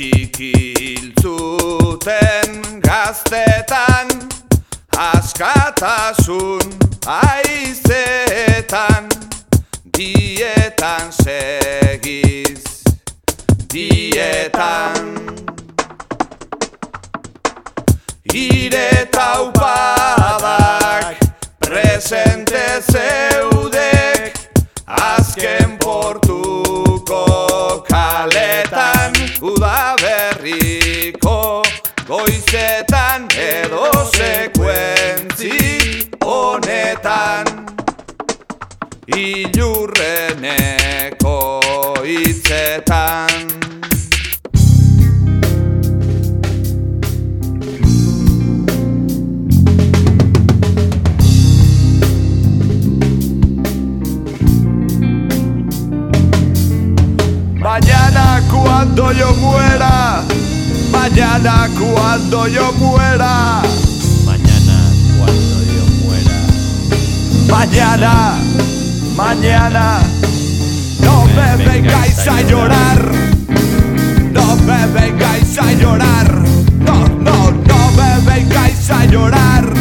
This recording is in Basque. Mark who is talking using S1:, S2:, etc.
S1: txikiltzuten gaztetan Askatasun aizetan Dietan segiz Dietan. Ire taupadak presente zeudek Azken portuko Udaberriko goizetan edo sekuentzi honetan. Ilurreneko hitzetan. Mañana cuando yo muera, mañana cuando yo muera,
S2: Mañana cuando yo muera.
S1: mañana, mañana, no me vengáis a llorar, no me vengáis a llorar, no, no, no me vengáis a llorar.